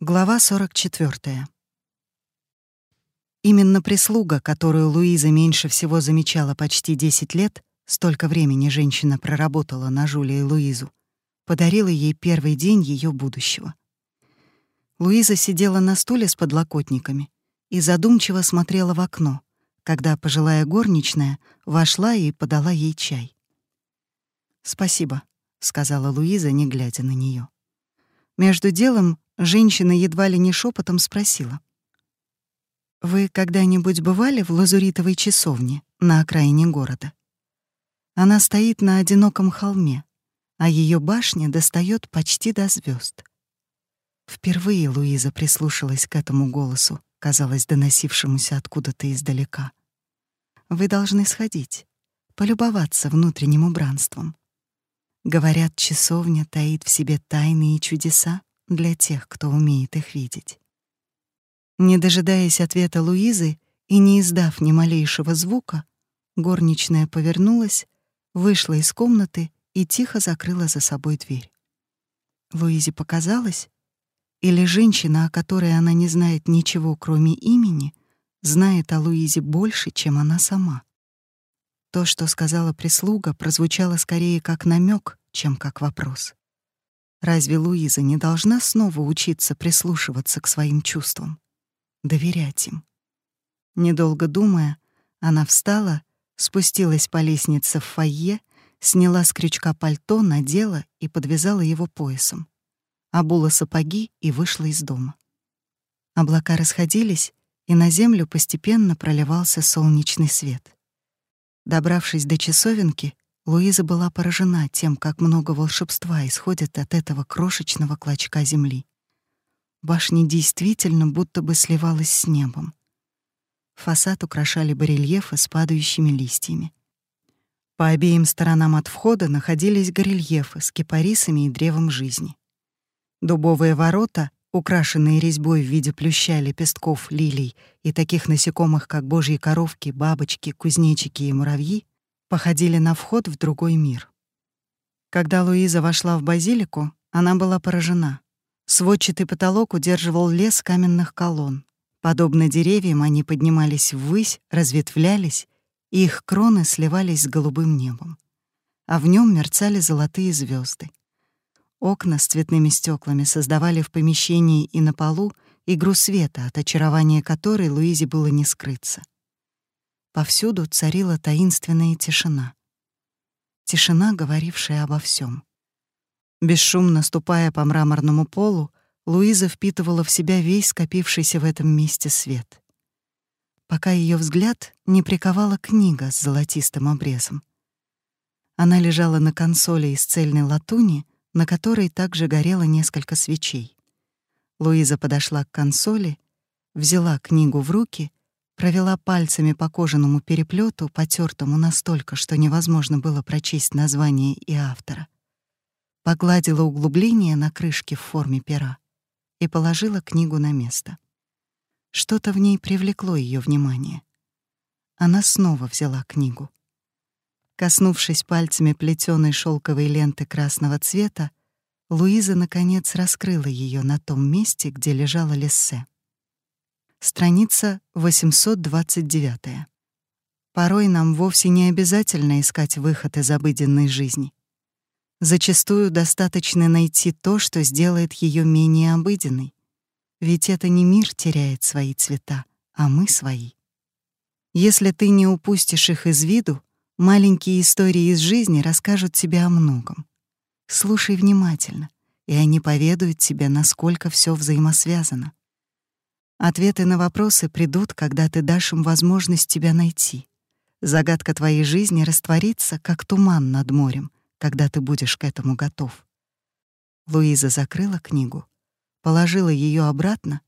Глава 44. Именно прислуга, которую Луиза меньше всего замечала почти 10 лет, столько времени женщина проработала на Жуле и Луизу, подарила ей первый день ее будущего. Луиза сидела на стуле с подлокотниками и задумчиво смотрела в окно, когда пожилая горничная вошла и подала ей чай. «Спасибо», — сказала Луиза, не глядя на нее. Между делом Женщина едва ли не шепотом спросила. «Вы когда-нибудь бывали в лазуритовой часовне на окраине города? Она стоит на одиноком холме, а ее башня достает почти до звезд. Впервые Луиза прислушалась к этому голосу, казалось, доносившемуся откуда-то издалека. «Вы должны сходить, полюбоваться внутренним убранством. Говорят, часовня таит в себе тайны и чудеса для тех, кто умеет их видеть. Не дожидаясь ответа Луизы и не издав ни малейшего звука, горничная повернулась, вышла из комнаты и тихо закрыла за собой дверь. Луизе показалось, или женщина, о которой она не знает ничего, кроме имени, знает о Луизе больше, чем она сама. То, что сказала прислуга, прозвучало скорее как намек, чем как вопрос. Разве Луиза не должна снова учиться прислушиваться к своим чувствам, доверять им? Недолго думая, она встала, спустилась по лестнице в фойе, сняла с крючка пальто, надела и подвязала его поясом, обула сапоги и вышла из дома. Облака расходились, и на землю постепенно проливался солнечный свет. Добравшись до часовенки, Луиза была поражена тем, как много волшебства исходит от этого крошечного клочка земли. Башня действительно будто бы сливалась с небом. Фасад украшали барельефы с падающими листьями. По обеим сторонам от входа находились горельефы с кипарисами и древом жизни. Дубовые ворота, украшенные резьбой в виде плюща, лепестков, лилий и таких насекомых, как божьи коровки, бабочки, кузнечики и муравьи, походили на вход в другой мир. Когда Луиза вошла в базилику, она была поражена. Сводчатый потолок удерживал лес каменных колонн. Подобно деревьям, они поднимались ввысь, разветвлялись, и их кроны сливались с голубым небом. А в нем мерцали золотые звезды. Окна с цветными стеклами создавали в помещении и на полу игру света, от очарования которой Луизе было не скрыться. Повсюду царила таинственная тишина. Тишина, говорившая обо всем. Бесшумно ступая по мраморному полу, Луиза впитывала в себя весь скопившийся в этом месте свет. Пока ее взгляд не приковала книга с золотистым обрезом. Она лежала на консоли из цельной латуни, на которой также горело несколько свечей. Луиза подошла к консоли, взяла книгу в руки провела пальцами по кожаному переплету, потертому настолько, что невозможно было прочесть название и автора. Погладила углубление на крышке в форме пера и положила книгу на место. Что-то в ней привлекло ее внимание. Она снова взяла книгу. Коснувшись пальцами плетеной шелковой ленты красного цвета, Луиза наконец раскрыла ее на том месте, где лежала Лессе. Страница 829. Порой нам вовсе не обязательно искать выход из обыденной жизни. Зачастую достаточно найти то, что сделает ее менее обыденной. Ведь это не мир теряет свои цвета, а мы свои. Если ты не упустишь их из виду, маленькие истории из жизни расскажут тебе о многом. Слушай внимательно, и они поведают тебе, насколько все взаимосвязано. Ответы на вопросы придут, когда ты дашь им возможность тебя найти. Загадка твоей жизни растворится, как туман над морем, когда ты будешь к этому готов. Луиза закрыла книгу, положила ее обратно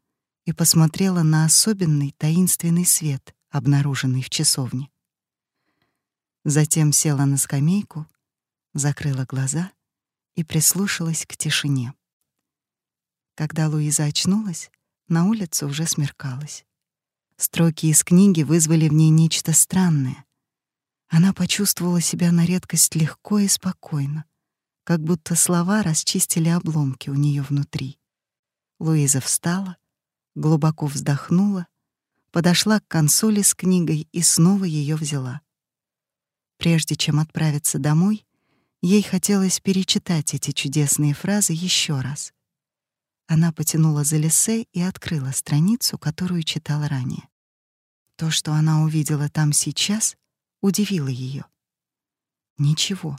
и посмотрела на особенный таинственный свет, обнаруженный в часовне. Затем села на скамейку, закрыла глаза и прислушалась к тишине. Когда Луиза очнулась, на улице уже смеркалось. Строки из книги вызвали в ней нечто странное. Она почувствовала себя на редкость легко и спокойно, как будто слова расчистили обломки у нее внутри. Луиза встала, глубоко вздохнула, подошла к консоли с книгой и снова ее взяла. Прежде чем отправиться домой, ей хотелось перечитать эти чудесные фразы еще раз. Она потянула за лиссе и открыла страницу, которую читала ранее. То, что она увидела там сейчас, удивило ее. Ничего,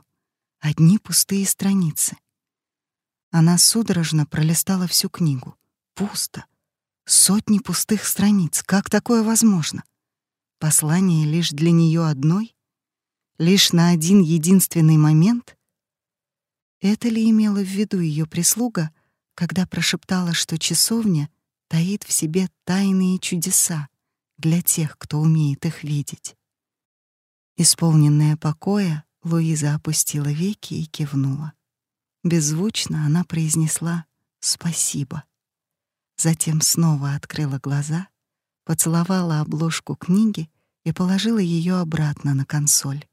одни пустые страницы. Она судорожно пролистала всю книгу. Пусто. Сотни пустых страниц. Как такое возможно? Послание лишь для нее одной? Лишь на один единственный момент? Это ли имела в виду ее прислуга, когда прошептала, что часовня таит в себе тайные чудеса для тех, кто умеет их видеть. Исполненная покоя, Луиза опустила веки и кивнула. Беззвучно она произнесла «спасибо». Затем снова открыла глаза, поцеловала обложку книги и положила ее обратно на консоль.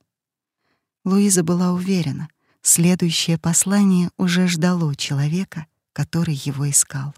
Луиза была уверена, следующее послание уже ждало человека — который его искал.